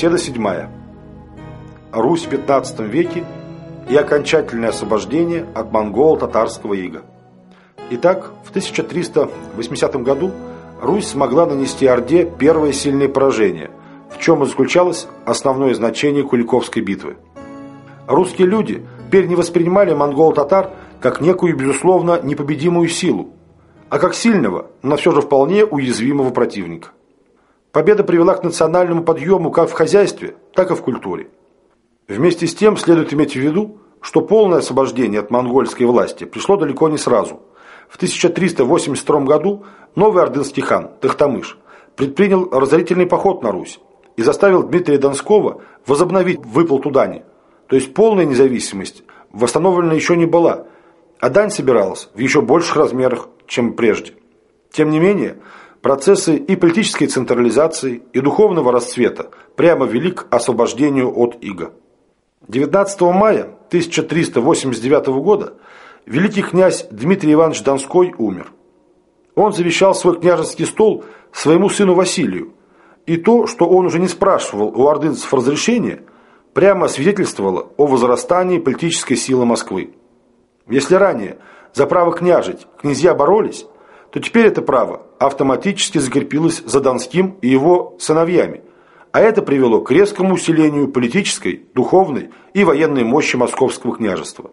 Беседа седьмая. Русь в 15 веке и окончательное освобождение от монголо-татарского ига. Итак, в 1380 году Русь смогла нанести Орде первое сильное поражение, в чем и заключалось основное значение Куликовской битвы. Русские люди теперь не воспринимали монгол-татар как некую, безусловно, непобедимую силу, а как сильного, но все же вполне уязвимого противника. Победа привела к национальному подъему как в хозяйстве, так и в культуре. Вместе с тем следует иметь в виду, что полное освобождение от монгольской власти пришло далеко не сразу. В 1382 году новый ордынский хан Тахтамыш предпринял разорительный поход на Русь и заставил Дмитрия Донского возобновить выплату дани. То есть полная независимость восстановлена еще не была, а дань собиралась в еще больших размерах, чем прежде. Тем не менее, процессы и политической централизации, и духовного расцвета прямо вели к освобождению от ига. 19 мая 1389 года великий князь Дмитрий Иванович Донской умер. Он завещал свой княжеский стол своему сыну Василию, и то, что он уже не спрашивал у ордынцев разрешения, прямо свидетельствовало о возрастании политической силы Москвы. Если ранее за право княжить князья боролись, то теперь это право автоматически закрепилось за Донским и его сыновьями, а это привело к резкому усилению политической, духовной и военной мощи Московского княжества.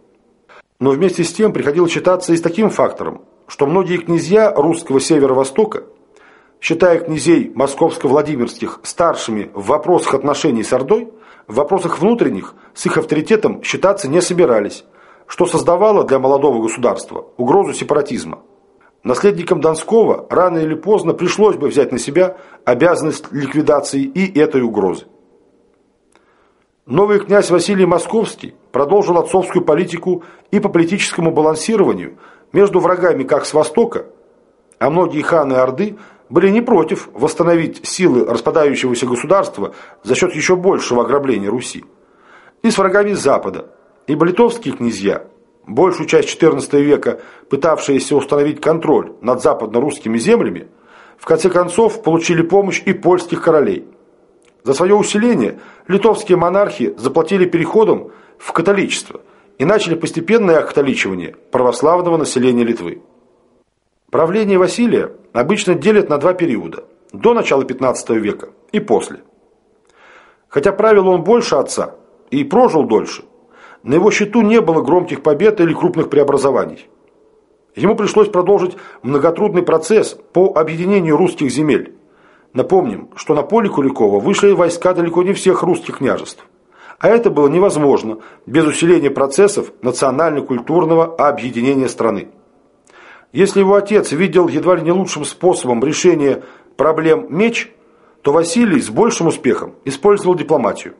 Но вместе с тем приходилось считаться и с таким фактором, что многие князья русского северо-востока, считая князей московско-владимирских старшими в вопросах отношений с Ордой, в вопросах внутренних с их авторитетом считаться не собирались, что создавало для молодого государства угрозу сепаратизма. Наследникам Донского рано или поздно пришлось бы взять на себя обязанность ликвидации и этой угрозы. Новый князь Василий Московский продолжил отцовскую политику и по политическому балансированию между врагами как с востока, а многие ханы Орды были не против восстановить силы распадающегося государства за счет еще большего ограбления Руси, и с врагами запада, ибо литовские князья – большую часть XIV века пытавшиеся установить контроль над западно-русскими землями, в конце концов получили помощь и польских королей. За свое усиление литовские монархи заплатили переходом в католичество и начали постепенное окатоличивание православного населения Литвы. Правление Василия обычно делят на два периода – до начала XV века и после. Хотя правил он больше отца и прожил дольше – на его счету не было громких побед или крупных преобразований. Ему пришлось продолжить многотрудный процесс по объединению русских земель. Напомним, что на поле Куликова вышли войска далеко не всех русских княжеств. А это было невозможно без усиления процессов национально-культурного объединения страны. Если его отец видел едва ли не лучшим способом решения проблем меч, то Василий с большим успехом использовал дипломатию.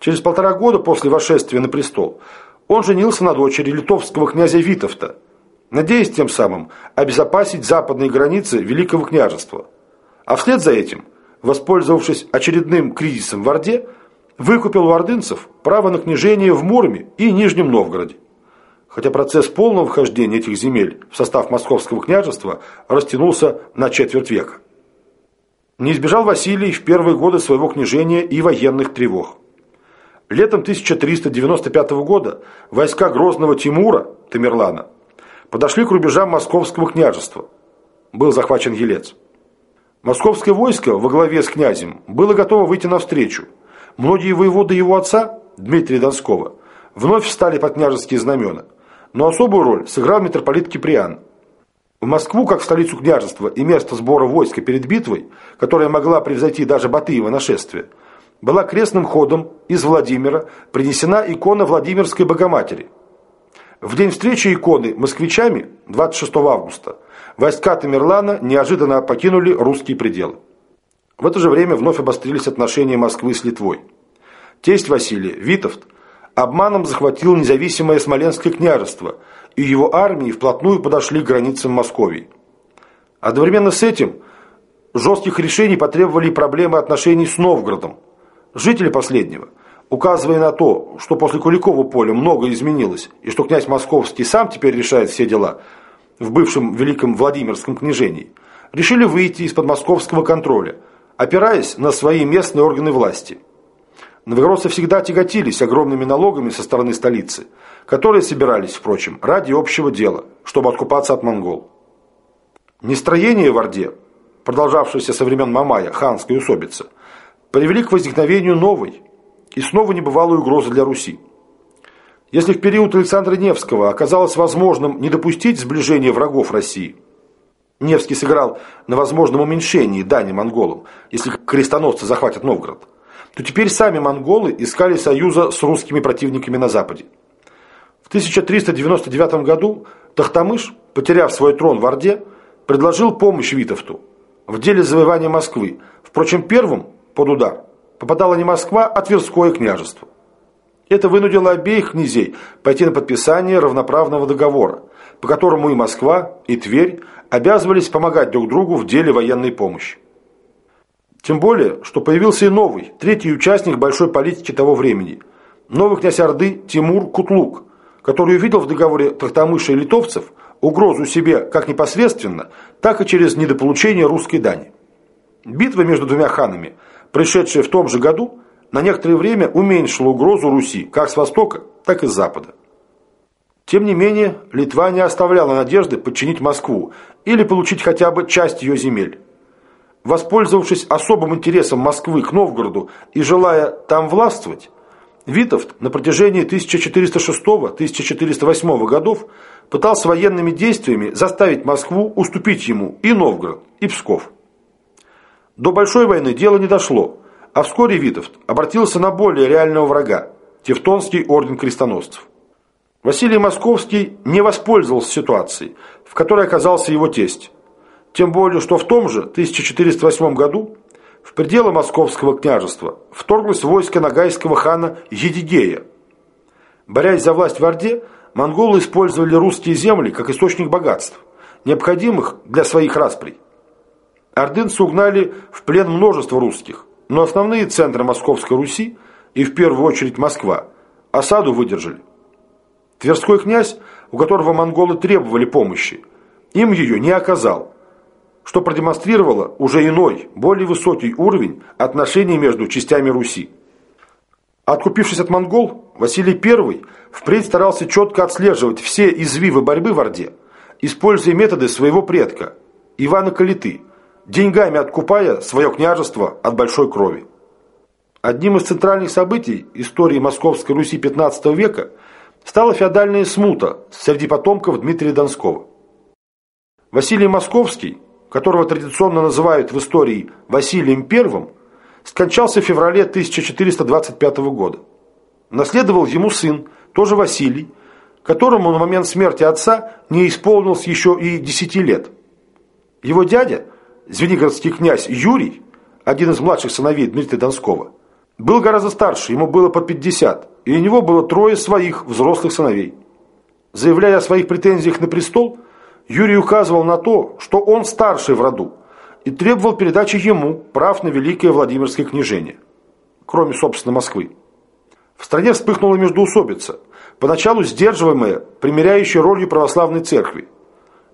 Через полтора года после восшествия на престол он женился на дочери литовского князя Витовта, надеясь тем самым обезопасить западные границы Великого княжества. А вслед за этим, воспользовавшись очередным кризисом в Орде, выкупил у ордынцев право на княжение в Муроме и Нижнем Новгороде. Хотя процесс полного вхождения этих земель в состав Московского княжества растянулся на четверть века. Не избежал Василий в первые годы своего княжения и военных тревог. Летом 1395 года войска грозного Тимура, Тамерлана, подошли к рубежам Московского княжества. Был захвачен Елец. Московское войско во главе с князем было готово выйти навстречу. Многие воеводы его отца, Дмитрия Донского, вновь встали под княжеские знамена. Но особую роль сыграл митрополит Киприан. В Москву, как в столицу княжества и место сбора войска перед битвой, которая могла превзойти даже Батыева нашествие – была крестным ходом из Владимира принесена икона Владимирской Богоматери. В день встречи иконы москвичами, 26 августа, войска Тамерлана неожиданно покинули русские пределы. В это же время вновь обострились отношения Москвы с Литвой. Тесть Василия, Витовт, обманом захватил независимое Смоленское княжество, и его армии вплотную подошли к границам Московии. Одновременно с этим жестких решений потребовали проблемы отношений с Новгородом, Жители последнего, указывая на то, что после Куликова поля многое изменилось, и что князь Московский сам теперь решает все дела в бывшем Великом Владимирском княжении, решили выйти из-под московского контроля, опираясь на свои местные органы власти Новгородцы всегда тяготились огромными налогами со стороны столицы, которые собирались, впрочем, ради общего дела, чтобы откупаться от монгол. Нестроение в Орде, продолжавшееся со времен Мамая, ханской усобицы, привели к возникновению новой и снова небывалой угрозы для Руси. Если в период Александра Невского оказалось возможным не допустить сближения врагов России, Невский сыграл на возможном уменьшении дани монголам, если крестоносцы захватят Новгород – то теперь сами монголы искали союза с русскими противниками на Западе. В 1399 году Тахтамыш, потеряв свой трон в Орде, предложил помощь Витовту в деле завоевания Москвы. Впрочем, первым под удар попадала не Москва, а Тверское княжество. Это вынудило обеих князей пойти на подписание равноправного договора, по которому и Москва, и Тверь обязывались помогать друг другу в деле военной помощи. Тем более, что появился и новый, третий участник большой политики того времени. Новый князь Орды Тимур Кутлук, который увидел в договоре Тахтамыша и литовцев угрозу себе как непосредственно, так и через недополучение русской дани. Битва между двумя ханами, пришедшая в том же году, на некоторое время уменьшила угрозу Руси как с востока, так и с запада. Тем не менее, Литва не оставляла надежды подчинить Москву или получить хотя бы часть ее земель. Воспользовавшись особым интересом Москвы к Новгороду и желая там властвовать, Витовт на протяжении 1406-1408 годов пытался военными действиями заставить Москву уступить ему и Новгород, и Псков. До Большой войны дело не дошло, а вскоре Витовт обратился на более реального врага – Тевтонский орден крестоносцев. Василий Московский не воспользовался ситуацией, в которой оказался его тесть. Тем более, что в том же 1408 году в пределы Московского княжества вторглось войско нагайского хана Едигея. Борясь за власть в Орде, монголы использовали русские земли как источник богатств, необходимых для своих расприй. Ордынцы угнали в плен множество русских, но основные центры Московской Руси, и в первую очередь Москва, осаду выдержали. Тверской князь, у которого монголы требовали помощи, им ее не оказал – что продемонстрировало уже иной, более высокий уровень отношений между частями Руси. Откупившись от монгол, Василий I впредь старался четко отслеживать все извивы борьбы в Орде, используя методы своего предка, Ивана Калиты, деньгами откупая свое княжество от большой крови. Одним из центральных событий истории Московской Руси XV века стала феодальная смута среди потомков Дмитрия Донского. Василий Московский которого традиционно называют в истории Василием I, скончался в феврале 1425 года. Наследовал ему сын, тоже Василий, которому на момент смерти отца не исполнилось еще и 10 лет. Его дядя, звенигородский князь Юрий, один из младших сыновей Дмитрия Донского, был гораздо старше, ему было по 50, и у него было трое своих взрослых сыновей. Заявляя о своих претензиях на престол, Юрий указывал на то, что он старший в роду, и требовал передачи ему прав на Великое Владимирское княжение, кроме, собственно, Москвы. В стране вспыхнула междоусобица, поначалу сдерживаемая, примиряющая ролью православной церкви.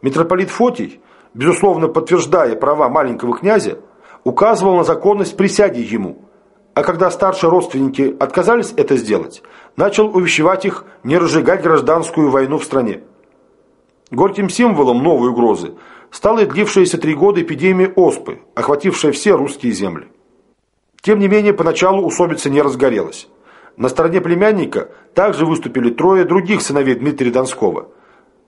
Митрополит Фотий, безусловно подтверждая права маленького князя, указывал на законность присяги ему, а когда старшие родственники отказались это сделать, начал увещевать их не разжигать гражданскую войну в стране. Горьким символом новой угрозы стала длившаяся три года эпидемия оспы, охватившая все русские земли. Тем не менее, поначалу усобица не разгорелась. На стороне племянника также выступили трое других сыновей Дмитрия Донского.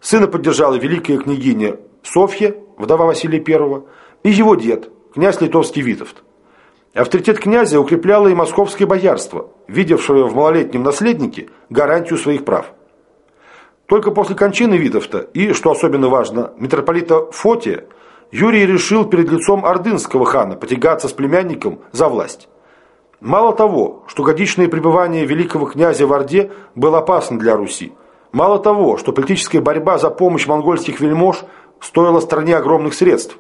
Сына поддержала великая княгиня Софья, вдова Василия I, и его дед, князь литовский Витовт. Авторитет князя укрепляло и московское боярство, видевшее в малолетнем наследнике гарантию своих прав. Только после кончины Витовта и, что особенно важно, митрополита Фотия, Юрий решил перед лицом ордынского хана потягаться с племянником за власть. Мало того, что годичное пребывание великого князя в Орде было опасно для Руси, мало того, что политическая борьба за помощь монгольских вельмож стоила стране огромных средств,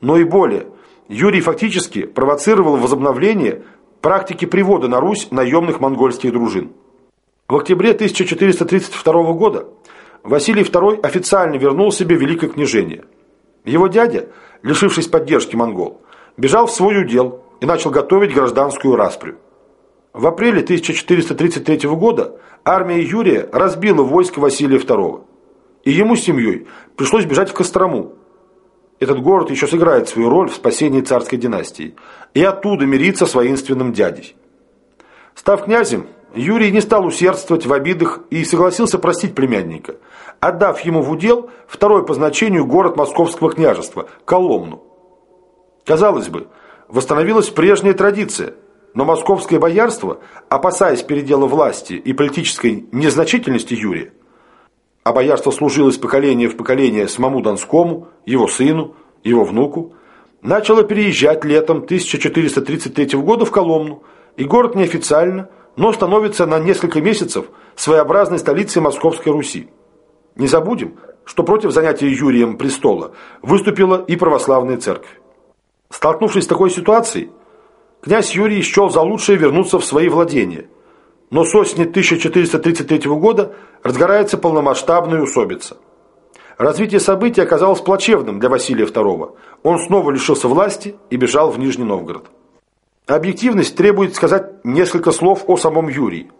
но и более, Юрий фактически провоцировал возобновление практики привода на Русь наемных монгольских дружин. В октябре 1432 года Василий II официально вернул себе Великое княжение. Его дядя, лишившись поддержки монгол, бежал в свой удел и начал готовить гражданскую расприю. В апреле 1433 года армия Юрия разбила войско Василия II, и ему с семьей пришлось бежать в Кострому. Этот город еще сыграет свою роль в спасении царской династии, и оттуда мириться с воинственным дядей. Став князем, Юрий не стал усердствовать в обидах и согласился простить племянника, отдав ему в удел второй по значению город Московского княжества – Коломну. Казалось бы, восстановилась прежняя традиция – но московское боярство, опасаясь передела власти и политической незначительности Юрия, а боярство служило из поколения в поколение самому Донскому, его сыну, его внуку, начало переезжать летом 1433 года в Коломну, и город неофициально, но становится на несколько месяцев своеобразной столицей Московской Руси. Не забудем, что против занятия Юрием престола выступила и православная церковь. Столкнувшись с такой ситуацией, князь Юрий счел за лучшее вернуться в свои владения. Но с осени 1433 года разгорается полномасштабная усобица. Развитие событий оказалось плачевным для Василия II. Он снова лишился власти и бежал в Нижний Новгород. Объективность требует сказать несколько слов о самом Юрии.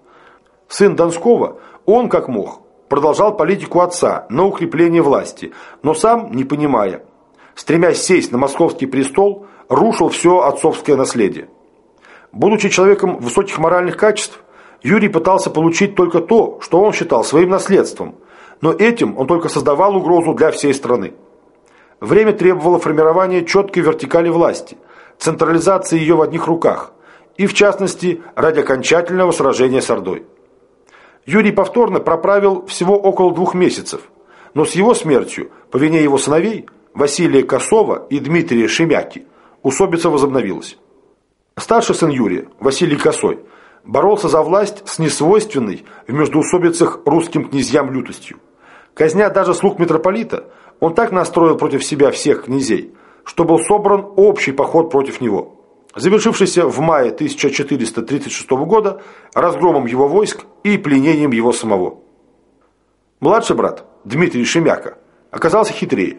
Сын Донского, он, как мог, продолжал политику отца на укрепление власти, но сам, не понимая, стремясь сесть на московский престол, рушил все отцовское наследие. Будучи человеком высоких моральных качеств, Юрий пытался получить только то, что он считал своим наследством, но этим он только создавал угрозу для всей страны. Время требовало формирования четкой вертикали власти, централизации ее в одних руках, и в частности ради окончательного сражения с Ордой. Юрий повторно проправил всего около двух месяцев, но с его смертью, по вине его сыновей, Василия Косова и Дмитрия Шемяки, усобица возобновилась. Старший сын Юрия, Василий Косой, боролся за власть с несвойственной в междоусобицах русским князьям лютостью. Казня даже слуг митрополита, он так настроил против себя всех князей, что был собран общий поход против него, завершившийся в мае 1436 года разгромом его войск и пленением его самого. Младший брат, Дмитрий Шемяка, оказался хитрее.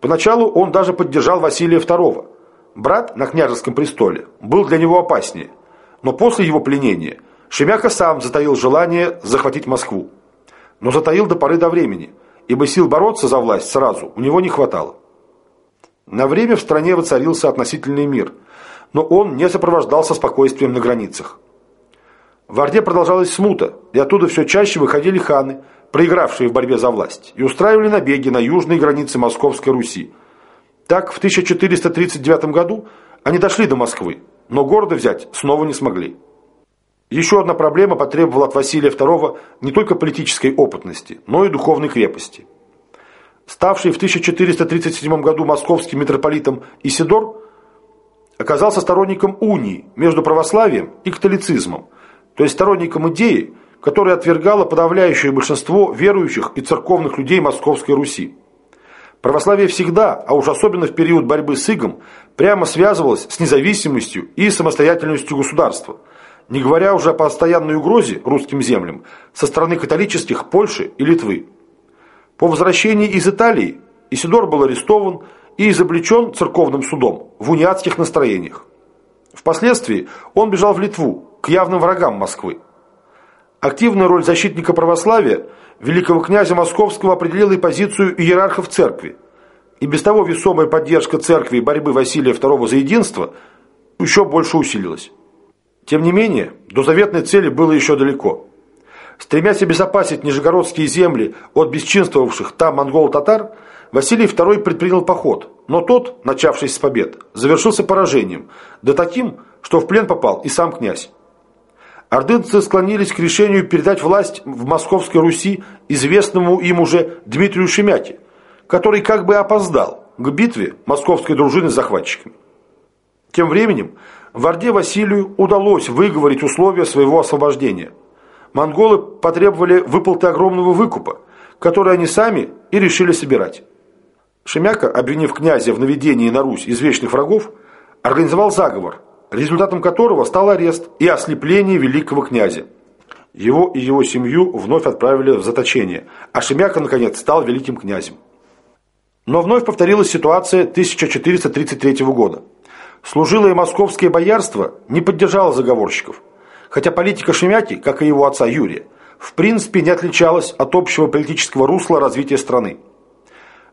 Поначалу он даже поддержал Василия II, Брат на княжеском престоле был для него опаснее, но после его пленения Шемяка сам затаил желание захватить Москву. Но затаил до поры до времени, ибо сил бороться за власть сразу у него не хватало. На время в стране воцарился относительный мир, но он не сопровождался спокойствием на границах. В Орде продолжалась смута, и оттуда все чаще выходили ханы, проигравшие в борьбе за власть, и устраивали набеги на южные границы Московской Руси, так, в 1439 году они дошли до Москвы, но города взять снова не смогли. Еще одна проблема потребовала от Василия II не только политической опытности, но и духовной крепости. Ставший в 1437 году московским митрополитом Исидор оказался сторонником унии между православием и католицизмом, то есть сторонником идеи, которая отвергала подавляющее большинство верующих и церковных людей Московской Руси. Православие всегда, а уж особенно в период борьбы с игом, прямо связывалось с независимостью и самостоятельностью государства, не говоря уже о постоянной угрозе русским землям со стороны католических Польши и Литвы. По возвращении из Италии Исидор был арестован и изобличен церковным судом в униатских настроениях. Впоследствии он бежал в Литву, к явным врагам Москвы. Активная роль защитника православия великого князя Московского определила и позицию иерархов церкви. И без того весомая поддержка церкви и борьбы Василия II за единство еще больше усилилась. Тем не менее, до заветной цели было еще далеко. Стремясь обезопасить нижегородские земли от бесчинствовавших там монгол-татар, Василий II предпринял поход, но тот, начавшись с побед, завершился поражением, да таким, что в плен попал и сам князь. Ордынцы склонились к решению передать власть в Московской Руси известному им уже Дмитрию Шемяке, который как бы опоздал к битве московской дружины с захватчиками. Тем временем в Орде Василию удалось выговорить условия своего освобождения. Монголы потребовали выплаты огромного выкупа, который они сами и решили собирать. Шемяка, обвинив князя в наведении на Русь извечных врагов, организовал заговор – результатом которого стал арест и ослепление великого князя. Его и его семью вновь отправили в заточение, а Шемяка, наконец, стал великим князем. Но вновь повторилась ситуация 1433 года. Служилое московское боярство не поддержало заговорщиков. хотя политика Шемяки, как и его отца Юрия, в принципе не отличалась от общего политического русла развития страны.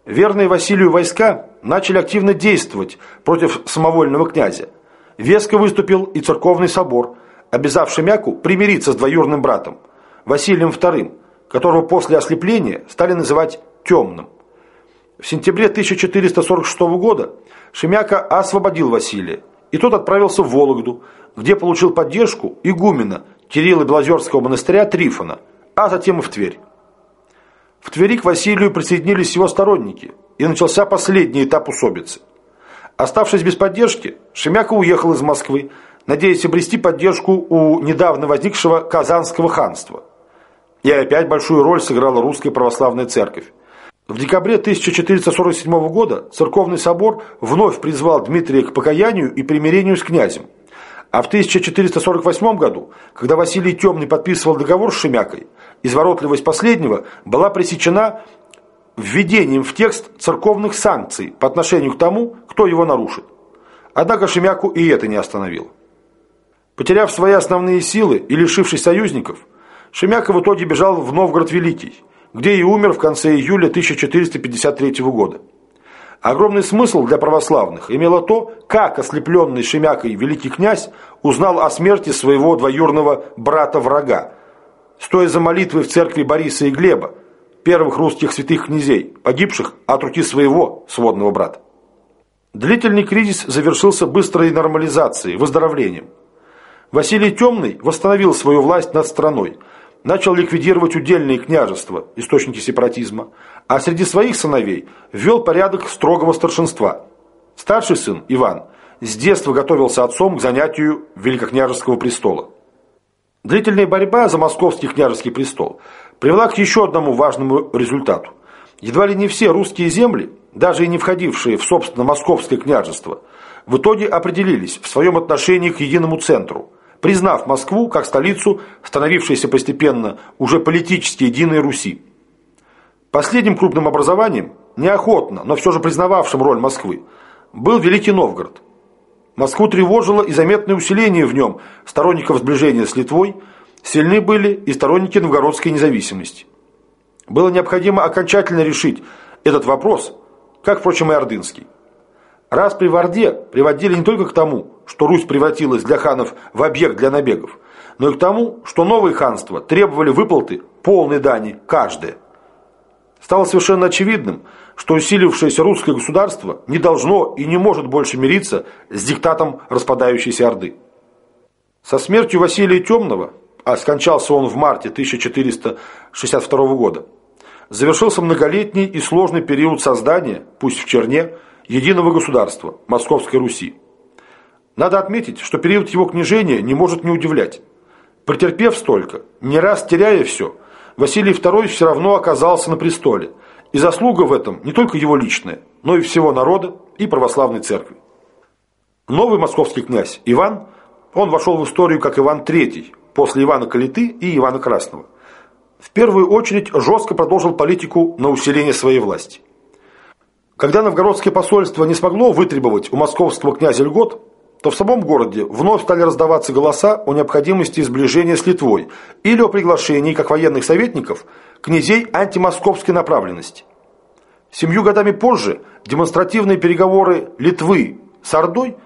Верные Василию войска начали активно действовать против самовольного князя. Веско выступил и церковный собор, обязав Шемяку примириться с двоюродным братом, Василием II, которого после ослепления стали называть «темным». В сентябре 1446 года Шемяка освободил Василия, и тот отправился в Вологду, где получил поддержку игумена Кирилла Белозерского монастыря Трифона, а затем и в Тверь. В Твери к Василию присоединились его сторонники, и начался последний этап усобицы. Оставшись без поддержки, Шемяка уехал из Москвы, надеясь обрести поддержку у недавно возникшего Казанского ханства. И опять большую роль сыграла русская православная церковь. В декабре 1447 года церковный собор вновь призвал Дмитрия к покаянию и примирению с князем. А в 1448 году, когда Василий Темный подписывал договор с Шемякой, изворотливость последнего была пресечена введением в текст церковных санкций по отношению к тому, кто его нарушит. Однако Шемяку и это не остановило. Потеряв свои основные силы и лишившись союзников, Шемяка в итоге бежал в Новгород Великий, где и умер в конце июля 1453 года. Огромный смысл для православных имело то, как ослепленный Шемякой великий князь узнал о смерти своего двоюрного брата-врага, стоя за молитвой в церкви Бориса и Глеба, первых русских святых князей, погибших от руки своего сводного брата. Длительный кризис завершился быстрой нормализацией, выздоровлением. Василий Темный восстановил свою власть над страной, начал ликвидировать удельные княжества, источники сепаратизма, а среди своих сыновей ввел порядок строгого старшинства. Старший сын, Иван, с детства готовился отцом к занятию великокняжеского престола. Длительная борьба за московский княжеский престол привела к еще одному важному результату. Едва ли не все русские земли, даже и не входившие в собственно московское княжество, в итоге определились в своем отношении к единому центру – признав Москву как столицу, становившейся постепенно уже политически единой Руси. Последним крупным образованием, неохотно, но все же признававшим роль Москвы, был Великий Новгород. Москву тревожило и заметное усиление в нем сторонников сближения с Литвой, сильны были и сторонники новгородской независимости. Было необходимо окончательно решить этот вопрос, как, впрочем, и Ордынский. Раз при Орде приводили не только к тому, что Русь превратилась для ханов в объект для набегов, но и к тому, что новые ханства требовали выплаты полной дани каждое. Стало совершенно очевидным, что усилившееся русское государство не должно и не может больше мириться с диктатом распадающейся Орды. Со смертью Василия Темного, а скончался он в марте 1462 года, завершился многолетний и сложный период создания, пусть в черне, единого государства, Московской Руси. Надо отметить, что период его княжения не может не удивлять. Претерпев столько, не раз теряя все, Василий II все равно оказался на престоле, и заслуга в этом не только его личная, но и всего народа и православной церкви. Новый московский князь Иван, он вошел в историю как Иван III, после Ивана Калиты и Ивана Красного. В первую очередь жестко продолжил политику на усиление своей власти. Когда новгородское посольство не смогло вытребовать у московского князя льгот, то в самом городе вновь стали раздаваться голоса о необходимости сближения с Литвой или о приглашении, как военных советников, князей антимосковской направленности. Семью годами позже демонстративные переговоры Литвы с Ордой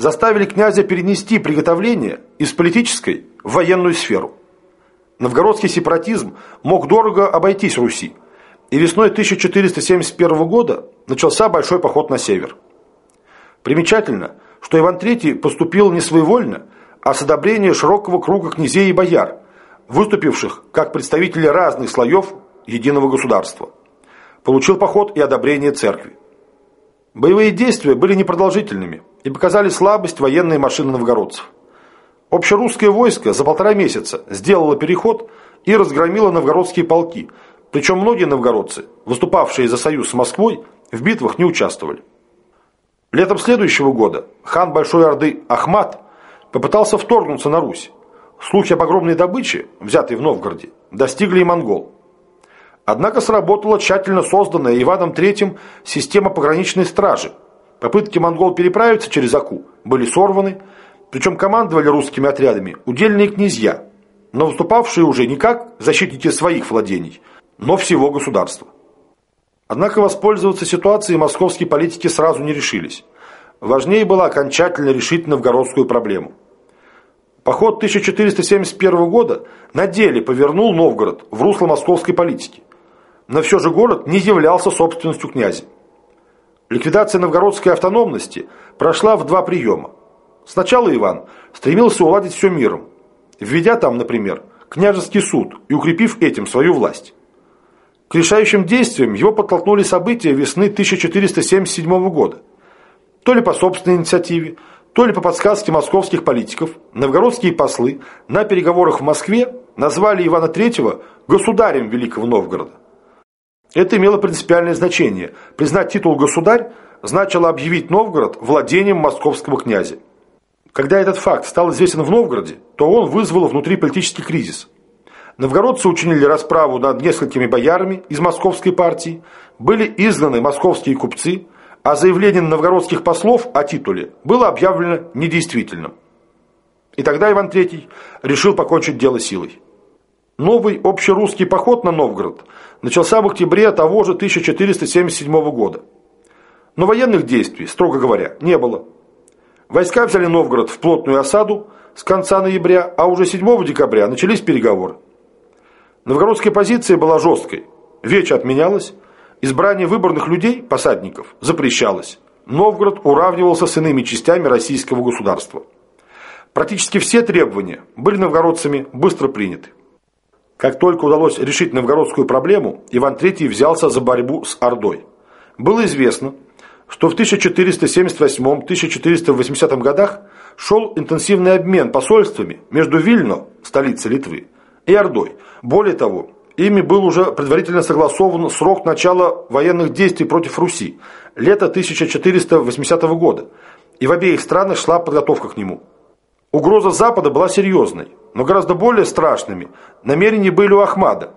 заставили князя перенести приготовление из политической в военную сферу. Новгородский сепаратизм мог дорого обойтись Руси, и весной 1471 года начался большой поход на север. Примечательно, что Иван III поступил не своевольно, а с одобрения широкого круга князей и бояр, выступивших как представители разных слоев единого государства. Получил поход и одобрение церкви. Боевые действия были непродолжительными и показали слабость военной машины новгородцев. Общерусское войско за полтора месяца сделало переход и разгромило новгородские полки – причем многие новгородцы, выступавшие за союз с Москвой, в битвах не участвовали. Летом следующего года хан Большой Орды Ахмат попытался вторгнуться на Русь. Слухи об огромной добыче, взятой в Новгороде, достигли и монгол. Однако сработала тщательно созданная Иваном III система пограничной стражи. Попытки монгол переправиться через Аку были сорваны, Причем командовали русскими отрядами удельные князья, но выступавшие уже не как защитники своих владений, но всего государства. Однако воспользоваться ситуацией московские политики сразу не решились. Важнее было окончательно решить новгородскую проблему. Поход 1471 года на деле повернул Новгород в русло московской политики. Но все же город не являлся собственностью князя. Ликвидация новгородской автономности прошла в два приема. Сначала Иван стремился уладить все миром, введя там, например, княжеский суд и укрепив этим свою власть. К решающим действиям его подтолкнули события весны 1477 года. То ли по собственной инициативе, то ли по подсказке московских политиков, новгородские послы на переговорах в Москве назвали Ивана III государем Великого Новгорода. Это имело принципиальное значение. Признать титул «государь» значило объявить Новгород владением московского князя. Когда этот факт стал известен в Новгороде, то он вызвал внутриполитический кризис. Новгородцы учинили расправу над несколькими боярами из московской партии, были изгнаны московские купцы, а заявление новгородских послов о титуле было объявлено недействительным. И тогда Иван III решил покончить дело силой. Новый общерусский поход на Новгород начался в октябре того же 1477 года. Но военных действий, строго говоря, не было. Войска взяли Новгород в плотную осаду с конца ноября, а уже 7 декабря начались переговоры. Новгородская позиция была жесткой. Вечь отменялась, избрание выборных людей, посадников, запрещалось. Новгород уравнивался с иными частями российского государства. Практически все требования были новгородцами быстро приняты. Как только удалось решить новгородскую проблему, Иван III взялся за борьбу с Ордой. Было известно, что в 1478-1480 годах шел интенсивный обмен посольствами между Вильно, столицей Литвы, и Ордой. Более того, ими был уже предварительно согласован срок начала военных действий против Руси – лето 1480 года, и в обеих странах шла подготовка к нему. Угроза Запада была серьезной, но гораздо более страшными намерения были у Ахмада.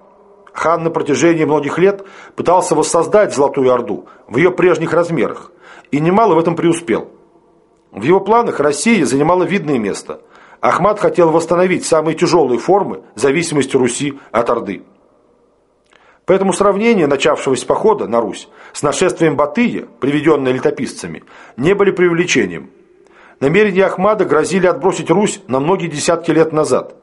Хан на протяжении многих лет пытался воссоздать Золотую Орду в ее прежних размерах, и немало в этом преуспел. В его планах Россия занимала видное место. Ахмад хотел восстановить самые тяжелые формы зависимости Руси от Орды. Поэтому сравнение начавшегося похода на Русь с нашествием Батыя, приведенное летописцами, не были преувеличением – намерения Ахмада грозили отбросить Русь на многие десятки лет назад.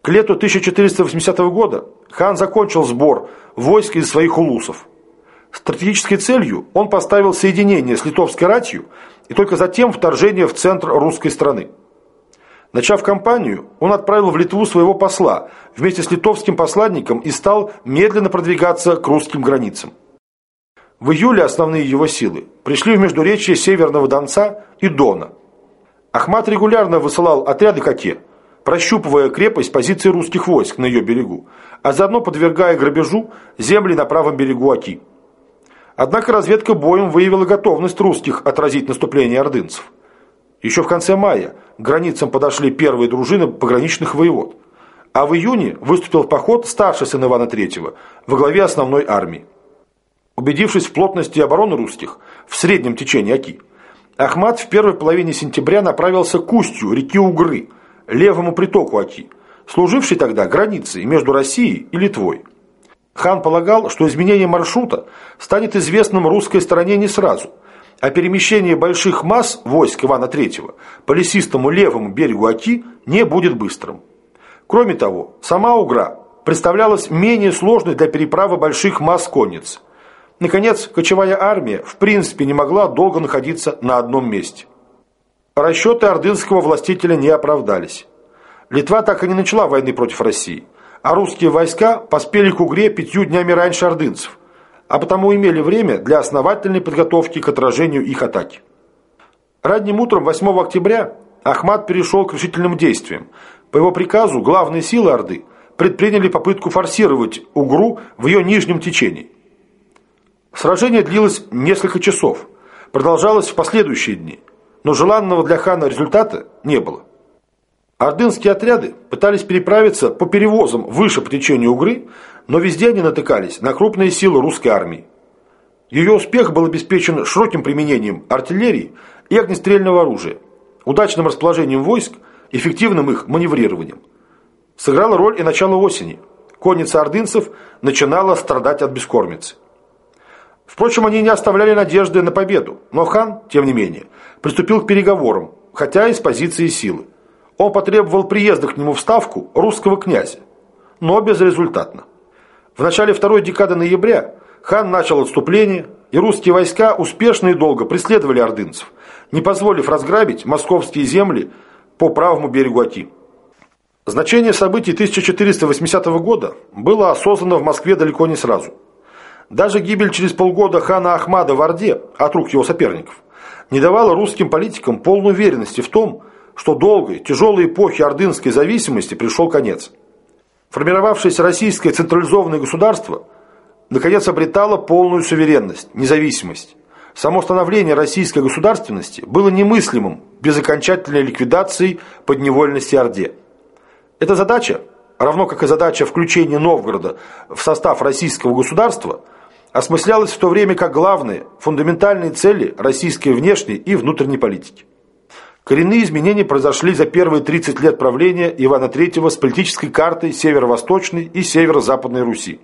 К лету 1480 года хан закончил сбор войск из своих улусов. Стратегической целью он поставил соединение с литовской ратью и только затем вторжение в центр русской страны. Начав кампанию, он отправил в Литву своего посла вместе с литовским посланником и стал медленно продвигаться к русским границам. В июле основные его силы пришли в междуречье Северного Донца и Дона. Ахмат регулярно высылал отряды к Оке, прощупывая крепость позиции русских войск на ее берегу, а заодно подвергая грабежу земли на правом берегу Оки. Однако разведка боем выявила готовность русских отразить наступление ордынцев. Еще в конце мая к границам подошли первые дружины пограничных воевод, а в июне выступил в поход старший сын Ивана III во главе основной армии. Убедившись в плотности обороны русских в среднем течении Оки, Ахмат в первой половине сентября направился к устью реки Угры, левому притоку Оки, служившей тогда границей между Россией и Литвой. Хан полагал, что изменение маршрута станет известным русской стороне не сразу, а перемещение больших масс войск Ивана III по лесистому левому берегу Оки не будет быстрым. Кроме того, сама Угра представлялась менее сложной для переправы больших масс конниц – Наконец, кочевая армия в принципе не могла долго находиться на одном месте. Расчеты ордынского властителя не оправдались. Литва так и не начала войны против России, а русские войска поспели к Угре пятью днями раньше ордынцев, а потому имели время для основательной подготовки к отражению их атаки. Ранним утром 8 октября Ахмат перешел к решительным действиям. По его приказу главные силы Орды предприняли попытку форсировать Угру в ее нижнем течении. Сражение длилось несколько часов, продолжалось в последующие дни, но желанного для хана результата не было. Ордынские отряды пытались переправиться по перевозам выше по течению Угры, но везде они натыкались на крупные силы русской армии. Ее успех был обеспечен широким применением артиллерии и огнестрельного оружия. удачным расположением войск, эффективным их маневрированием. Сыграла роль и начало осени. Конница ордынцев начинала страдать от бескормицы. Впрочем, они не оставляли надежды на победу, но хан, тем не менее, приступил к переговорам, хотя и с позиции силы. Он потребовал приезда к нему в Ставку русского князя, но безрезультатно. В начале второй декады ноября хан начал отступление, и русские войска успешно и долго преследовали ордынцев, не позволив разграбить московские земли по правому берегу Оки. Значение событий 1480 года было осознано в Москве далеко не сразу. Даже гибель через полгода хана Ахмада в Орде от рук его соперников не давала русским политикам полной уверенности в том, что долгой, тяжелой эпохи ордынской зависимости пришел конец. Формировавшееся российское централизованное государство наконец обретало полную суверенность, независимость. Само становление российской государственности было немыслимым без окончательной ликвидации подневольности Орде. Эта задача, равно как и задача включения Новгорода в состав российского государства, осмыслялась в то время как главные, фундаментальные цели российской внешней и внутренней политики. Коренные изменения произошли за первые 30 лет правления Ивана III с политической картой северо-восточной и северо-западной Руси.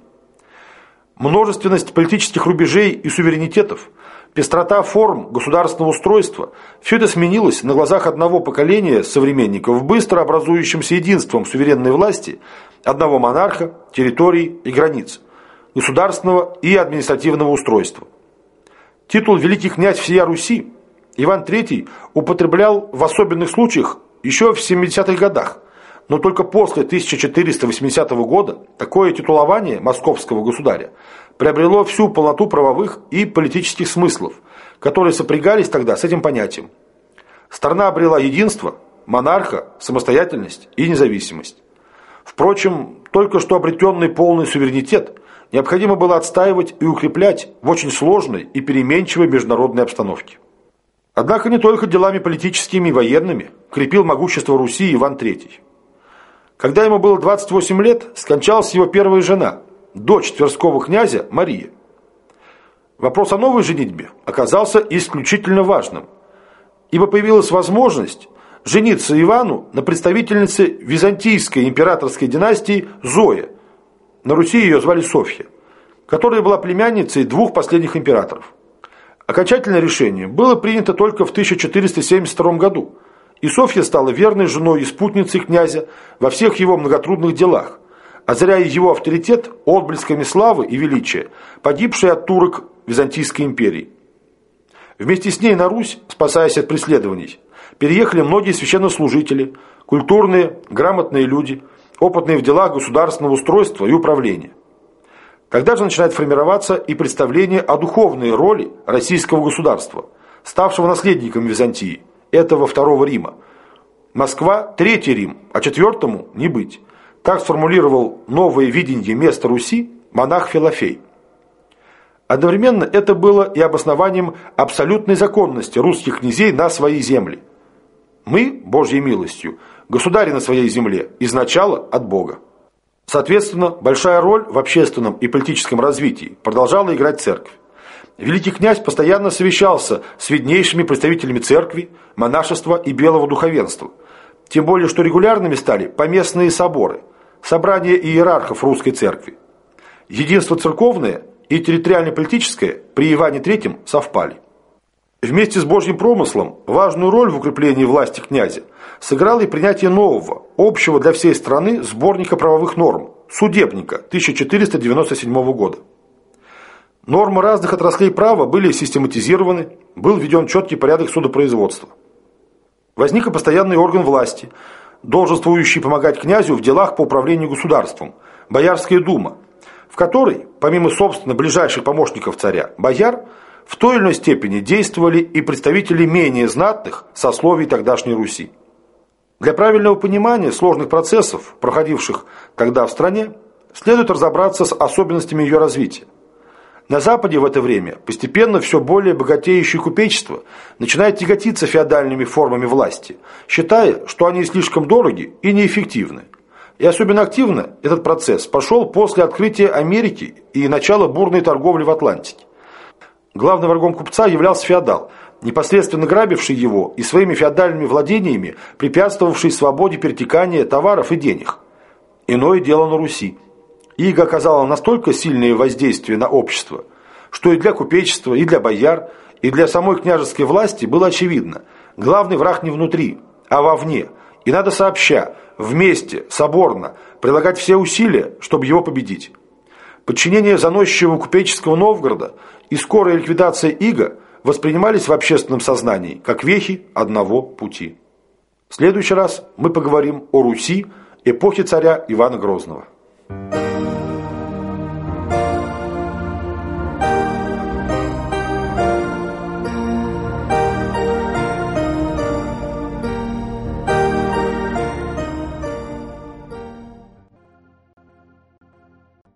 Множественность политических рубежей и суверенитетов, пестрота форм государственного устройства – все это сменилось на глазах одного поколения современников быстро образующимся единством суверенной власти, одного монарха, территорий и границ, государственного и административного устройства. Титул «Великий князь всея Руси» Иван III употреблял в особенных случаях еще в 70-х годах, но только после 1480 года такое титулование московского государя приобрело всю полноту правовых и политических смыслов, которые сопрягались тогда с этим понятием. Страна обрела единство, монарха, самостоятельность и независимость. Впрочем, только что обретенный полный суверенитет необходимо было отстаивать и укреплять в очень сложной и переменчивой международной обстановке. Однако не только делами политическими и военными крепил могущество Руси Иван III. Когда ему было 28 лет, скончалась его первая жена, дочь Тверского князя Мария. Вопрос о новой женитьбе оказался исключительно важным, ибо появилась возможность жениться Ивану на представительнице византийской императорской династии Зоя. На Руси ее звали Софья, которая была племянницей двух последних императоров – Окончательное решение было принято только в 1472 году, и Софья стала верной женой и спутницей князя во всех его многотрудных делах, озаряя его авторитет отблесками славы и величия, погибшей от турок Византийской империи. Вместе с ней на Русь, спасаясь от преследований, переехали многие священнослужители, культурные, грамотные люди, опытные в делах государственного устройства и управления. Тогда же начинает формироваться и представление о духовной роли российского государства, ставшего наследником Византии, этого Второго Рима. Москва – Третий Рим, а четвертому – не быть. Так сформулировал новое видение места Руси монах Филофей. Одновременно это было и обоснованием абсолютной законности русских князей на своей земле. Мы, Божьей милостью, государи на своей земле, изначало от Бога. Соответственно, большая роль в общественном и политическом развитии продолжала играть церковь. Великий князь постоянно совещался с виднейшими представителями церкви, монашества и белого духовенства. Тем более, что регулярными стали поместные соборы, собрания иерархов русской церкви. Единство церковное и территориально-политическое при Иване III совпали. Вместе с Божьим промыслом важную роль в укреплении власти князя – сыграло и принятие нового, общего для всей страны сборника правовых норм «Судебника» 1497 года. Нормы разных отраслей права были систематизированы, был введен четкий порядок судопроизводства. Возник и постоянный орган власти, долженствующий помогать князю в делах по управлению государством – Боярская дума, в которой, помимо собственно ближайших помощников царя, бояр, в той или иной степени действовали и представители менее знатных сословий тогдашней Руси. Для правильного понимания сложных процессов, проходивших тогда в стране, следует разобраться с особенностями ее развития. На Западе в это время постепенно все более богатеющее купечество начинает тяготиться феодальными формами власти, считая, что они слишком дороги и неэффективны. И особенно активно этот процесс пошел после открытия Америки и начала бурной торговли в Атлантике. Главным врагом купца являлся феодал, непосредственно грабивший его и своими феодальными владениями препятствовавший свободе перетекания товаров и денег. Иное дело на Руси. Иго оказало настолько сильное воздействие на общество, что и для купечества, и для бояр, и для самой княжеской власти было очевидно – главный враг не внутри, а вовне, и надо сообща, вместе, соборно, прилагать все усилия, чтобы его победить. Подчинение заносчивого купеческого Новгорода и скорая ликвидация Иго воспринимались в общественном сознании как вехи одного пути. В следующий раз мы поговорим о Руси эпохи царя Ивана Грозного.